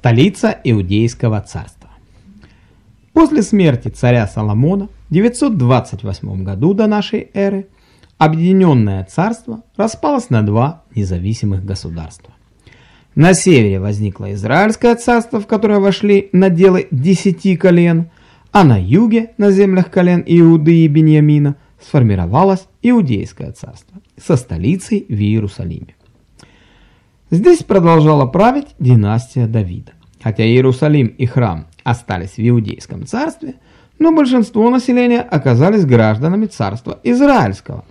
Столица Иудейского царства. После смерти царя Соломона в 928 году до нашей эры Объединенное царство распалось на два независимых государства. На севере возникло Израильское царство, в которое вошли наделы десяти колен, а на юге, на землях колен Иуды и Беньямина, сформировалось Иудейское царство со столицей в Иерусалиме. Здесь продолжала править династия Давида. Хотя Иерусалим и храм остались в Иудейском царстве, но большинство населения оказались гражданами царства Израильского,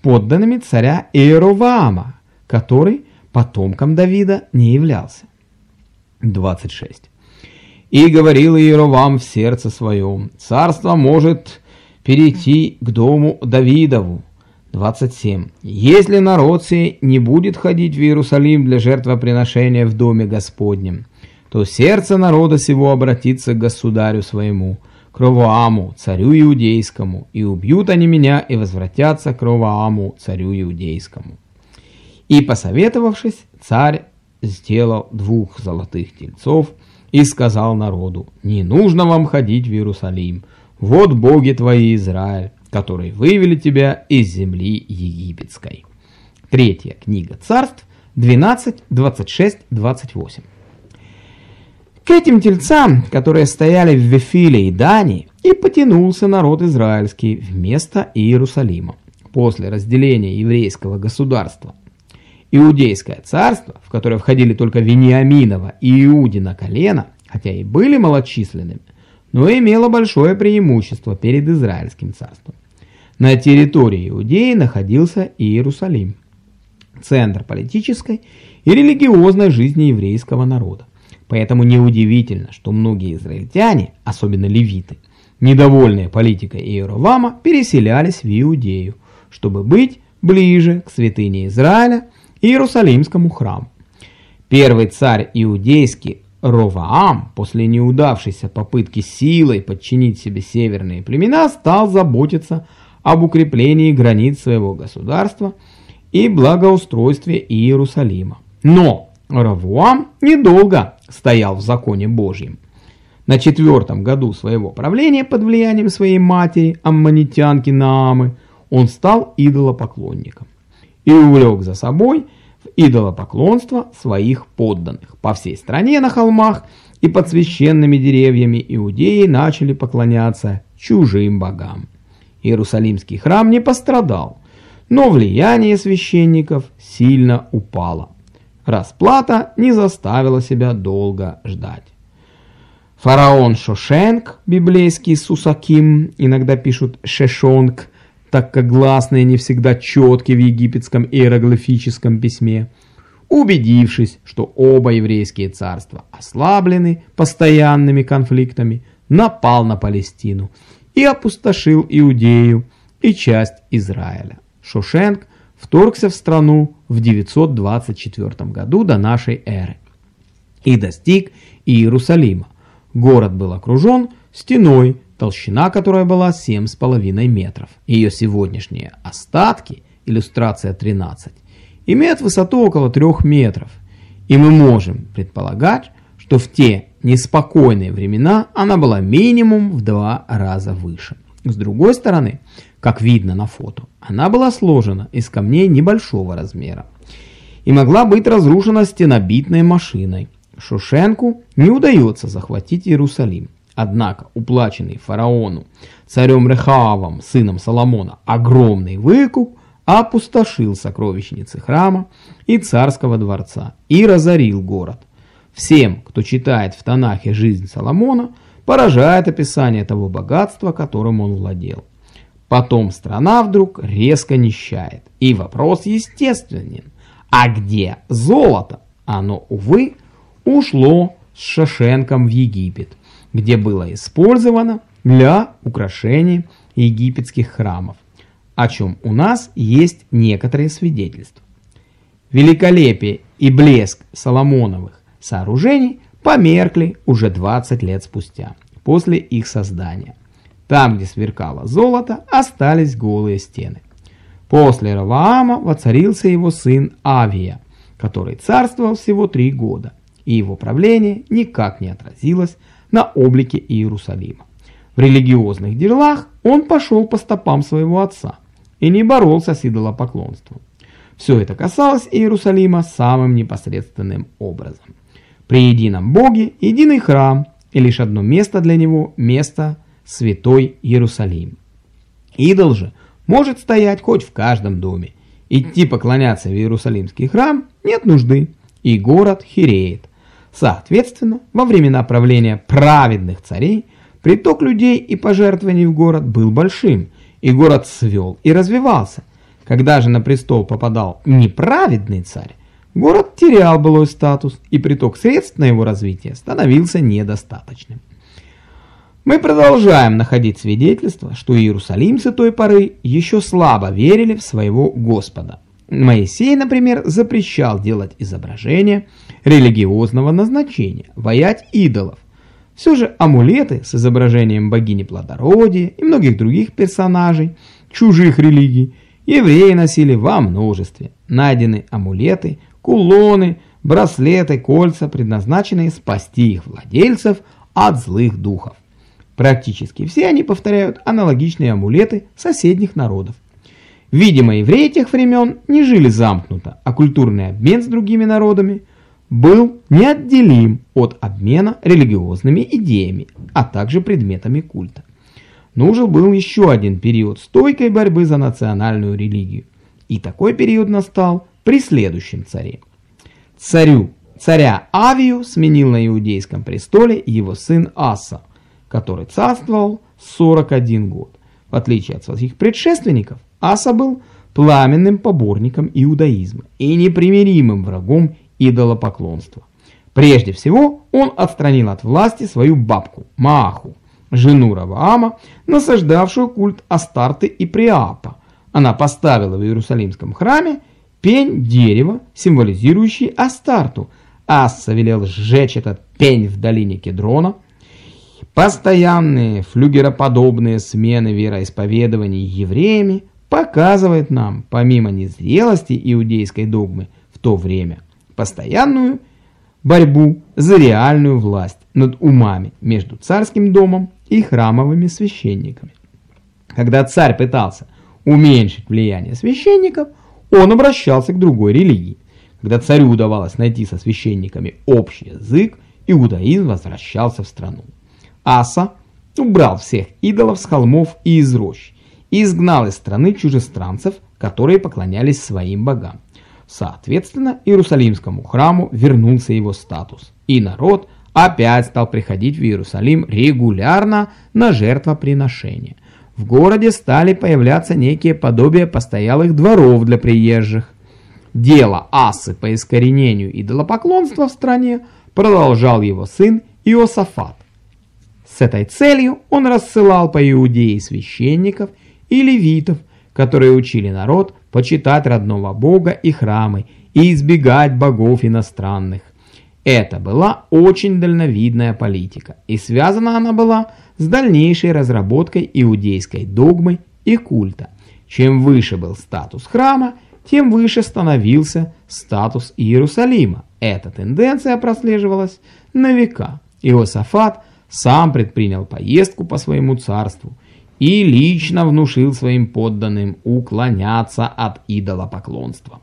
подданными царя Иероваама, который потомком Давида не являлся. 26. «И говорил Иеровам в сердце своем, царство может перейти к дому Давидову, 27. Если народ сей не будет ходить в Иерусалим для жертвоприношения в доме Господнем, то сердце народа сего обратится к государю своему, к Ровоаму, царю иудейскому, и убьют они меня и возвратятся к Ровоаму, царю иудейскому. И, посоветовавшись, царь сделал двух золотых тельцов и сказал народу, «Не нужно вам ходить в Иерусалим, вот боги твои, Израиль, которые вывели тебя из земли египетской. Третья книга царств 12, 26, 28. К этим тельцам, которые стояли в Вифиле и Дании, и потянулся народ израильский вместо Иерусалима. После разделения еврейского государства Иудейское царство, в которое входили только Вениаминова и Иудина колено, хотя и были малочисленными, но имело большое преимущество перед Израильским царством. На территории Иудеи находился Иерусалим, центр политической и религиозной жизни еврейского народа. Поэтому неудивительно, что многие израильтяне, особенно левиты, недовольные политикой Иеровама, переселялись в Иудею, чтобы быть ближе к святыне Израиля и Иерусалимскому храму. Первый царь иудейский Роваам после неудавшейся попытки силой подчинить себе северные племена стал заботиться об укреплении границ своего государства и благоустройстве Иерусалима. Но Равуам недолго стоял в законе Божьем. На четвертом году своего правления под влиянием своей матери, аммонитянки Наамы, он стал идолопоклонником и увлек за собой идолопоклонство своих подданных. По всей стране на холмах и под священными деревьями иудеи начали поклоняться чужим богам. Иерусалимский храм не пострадал, но влияние священников сильно упало. Расплата не заставила себя долго ждать. Фараон Шошенк, библейский Сусаким, иногда пишут Шешонг, так как гласные не всегда четкие в египетском иероглифическом письме, убедившись, что оба еврейские царства ослаблены постоянными конфликтами, напал на Палестину и опустошил Иудею и часть Израиля. Шошенк вторгся в страну в 924 году до нашей эры и достиг Иерусалима. Город был окружен стеной, толщина которой была 7,5 метров. Ее сегодняшние остатки, иллюстрация 13, имеют высоту около 3 метров. И мы можем предполагать, что в те неспокойные времена она была минимум в два раза выше. С другой стороны, как видно на фото, она была сложена из камней небольшого размера и могла быть разрушена стенобитной машиной. Шушенку не удается захватить Иерусалим. Однако уплаченный фараону царем Рехаавом, сыном Соломона, огромный выкуп опустошил сокровищницы храма и царского дворца и разорил город. Всем, кто читает в Танахе жизнь Соломона, поражает описание того богатства, которым он владел. Потом страна вдруг резко нищает. И вопрос естественен. А где золото? Оно, увы, ушло с Шашенком в Египет, где было использовано для украшения египетских храмов, о чем у нас есть некоторые свидетельства. Великолепие и блеск Соломоновых сооружений померкли уже 20 лет спустя, после их создания. Там, где сверкало золото, остались голые стены. После Раваама воцарился его сын Авия, который царствовал всего три года. и его правление никак не отразилось на облике Иерусалима. В религиозных делах он пошел по стопам своего отца и не боролся с идолопоклонством. Все это касалось Иерусалима самым непосредственным образом. При едином Боге единый храм и лишь одно место для него – место Святой Иерусалим. Идол же может стоять хоть в каждом доме. Идти поклоняться в Иерусалимский храм нет нужды, и город хереет. Соответственно, во времена правления праведных царей приток людей и пожертвований в город был большим, и город свел и развивался. Когда же на престол попадал неправедный царь, город терял былой статус, и приток средств на его развитие становился недостаточным. Мы продолжаем находить свидетельства, что иерусалимцы той поры еще слабо верили в своего Господа. Моисей, например, запрещал делать изображения религиозного назначения, воять идолов. Все же амулеты с изображением богини плодородия и многих других персонажей чужих религий евреи носили во множестве. Найдены амулеты, кулоны, браслеты, кольца, предназначенные спасти их владельцев от злых духов. Практически все они повторяют аналогичные амулеты соседних народов. Видимо, евреи тех времен не жили замкнуто, а культурный обмен с другими народами был неотделим от обмена религиозными идеями, а также предметами культа. Нужен был еще один период стойкой борьбы за национальную религию. И такой период настал при следующем царе. Царю, царя Авию сменил на иудейском престоле его сын Аса, который царствовал 41 год. В отличие от своих предшественников, Аса был пламенным поборником иудаизма и непримиримым врагом идолопоклонства. Прежде всего, он отстранил от власти свою бабку Мааху, жену Раваама, насаждавшую культ Астарты и Приапа. Она поставила в Иерусалимском храме пень дерева, символизирующий Астарту. Асса велел сжечь этот пень в долине Кедрона – Постоянные флюгероподобные смены вероисповедований евреями показывают нам, помимо незрелости иудейской догмы в то время, постоянную борьбу за реальную власть над умами между царским домом и храмовыми священниками. Когда царь пытался уменьшить влияние священников, он обращался к другой религии. Когда царю удавалось найти со священниками общий язык, иудаизм возвращался в страну. Аса убрал всех идолов с холмов и из рощ и изгнал из страны чужестранцев, которые поклонялись своим богам. Соответственно, Иерусалимскому храму вернулся его статус, и народ опять стал приходить в Иерусалим регулярно на жертвоприношения. В городе стали появляться некие подобия постоялых дворов для приезжих. Дело Асы по искоренению идолопоклонства в стране продолжал его сын Иосафат. С этой целью он рассылал по Иудее священников и левитов, которые учили народ почитать родного Бога и храмы и избегать богов иностранных. Это была очень дальновидная политика, и связана она была с дальнейшей разработкой иудейской догмы и культа. Чем выше был статус храма, тем выше становился статус Иерусалима. Эта тенденция прослеживалась на века. Иосафат сам предпринял поездку по своему царству и лично внушил своим подданным уклоняться от идолопоклонства.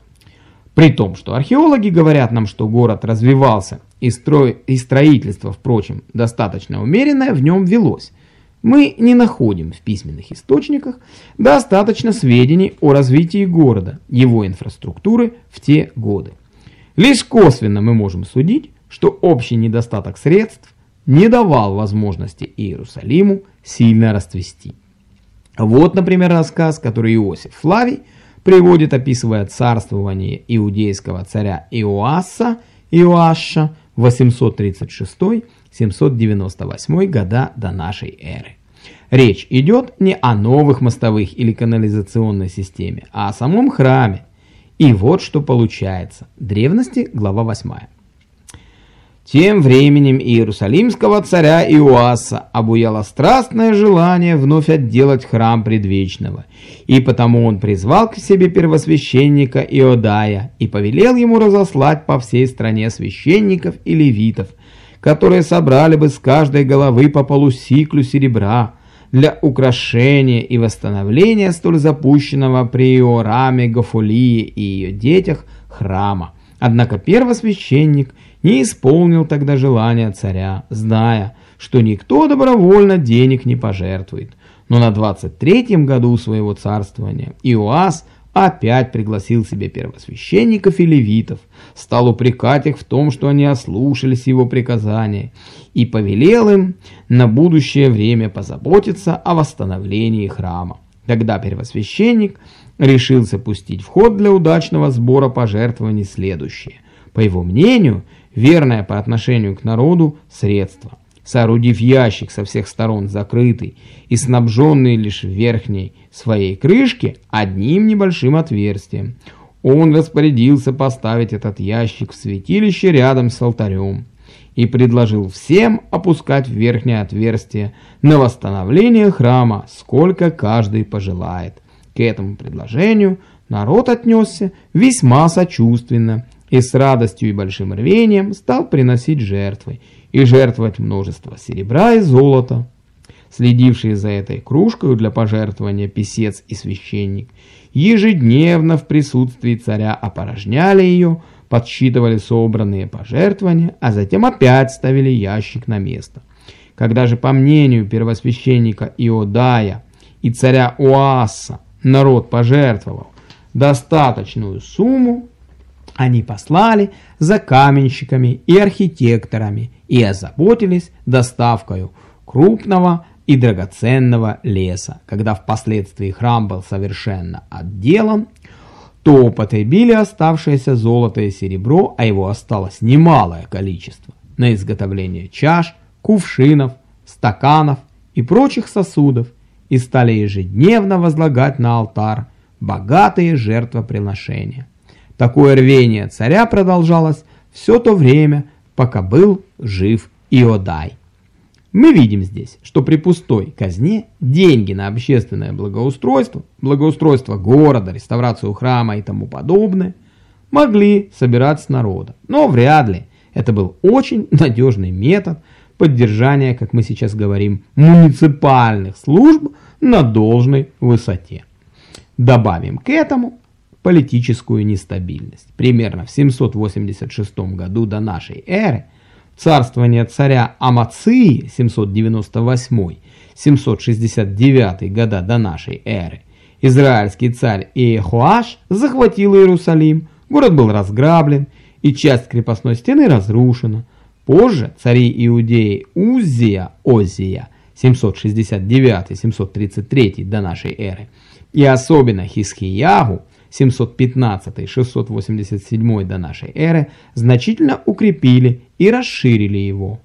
При том, что археологи говорят нам, что город развивался и, строй... и строительство, впрочем, достаточно умеренное в нем велось, мы не находим в письменных источниках достаточно сведений о развитии города, его инфраструктуры в те годы. Лишь косвенно мы можем судить, что общий недостаток средств не давал возможности Иерусалиму сильно расцвести. Вот, например, рассказ, который Иосиф Флавий приводит, описывая царствование иудейского царя Иоасса, Иоашша 836-798 года до нашей эры. Речь идет не о новых мостовых или канализационной системе, а о самом храме. И вот что получается. Древности, глава 8. Тем временем Иерусалимского царя Иоаса обуяло страстное желание вновь отделать храм предвечного, и потому он призвал к себе первосвященника Иодая и повелел ему разослать по всей стране священников и левитов, которые собрали бы с каждой головы по полусиклю серебра для украшения и восстановления столь запущенного при Иораме, Гафулии и ее детях храма. Однако первосвященник – не исполнил тогда желания царя, зная, что никто добровольно денег не пожертвует. Но на 23-м году своего царствования Иоас опять пригласил себе первосвященников и левитов, стал упрекать их в том, что они ослушались его приказания, и повелел им на будущее время позаботиться о восстановлении храма. Тогда первосвященник решился пустить в ход для удачного сбора пожертвований следующее. По его мнению, верное по отношению к народу средство. Соорудив ящик со всех сторон закрытый и снабженный лишь верхней своей крышке одним небольшим отверстием, он распорядился поставить этот ящик в святилище рядом с алтарем и предложил всем опускать в верхнее отверстие на восстановление храма, сколько каждый пожелает. К этому предложению народ отнесся весьма сочувственно и с радостью и большим рвением стал приносить жертвы и жертвовать множество серебра и золота. Следившие за этой кружкой для пожертвования писец и священник ежедневно в присутствии царя опорожняли ее, подсчитывали собранные пожертвования, а затем опять ставили ящик на место. Когда же, по мнению первосвященника Иодая и царя Уаса, народ пожертвовал достаточную сумму, они послали за каменщиками и архитекторами и озаботились доставкой крупного и драгоценного леса. Когда впоследствии храм был совершенно отделан, то употребили оставшееся золото и серебро, а его осталось немалое количество, на изготовление чаш, кувшинов, стаканов и прочих сосудов, и стали ежедневно возлагать на алтарь богатые жертвоприношения. Такое рвение царя продолжалось все то время, пока был жив Иодай. Мы видим здесь, что при пустой казне деньги на общественное благоустройство, благоустройство города, реставрацию храма и тому подобное могли собирать с народа. Но вряд ли это был очень надежный метод поддержания, как мы сейчас говорим, муниципальных служб на должной высоте. Добавим к этому политическую нестабильность. Примерно в 786 году до нашей эры царствование царя Амации 798-769 года до нашей эры израильский царь Иехоаш захватил Иерусалим, город был разграблен и часть крепостной стены разрушена. Позже цари Иудеи Узия, Озия 769-733 до нашей эры и особенно Хискиягу 715-687 до нашей эры значительно укрепили и расширили его.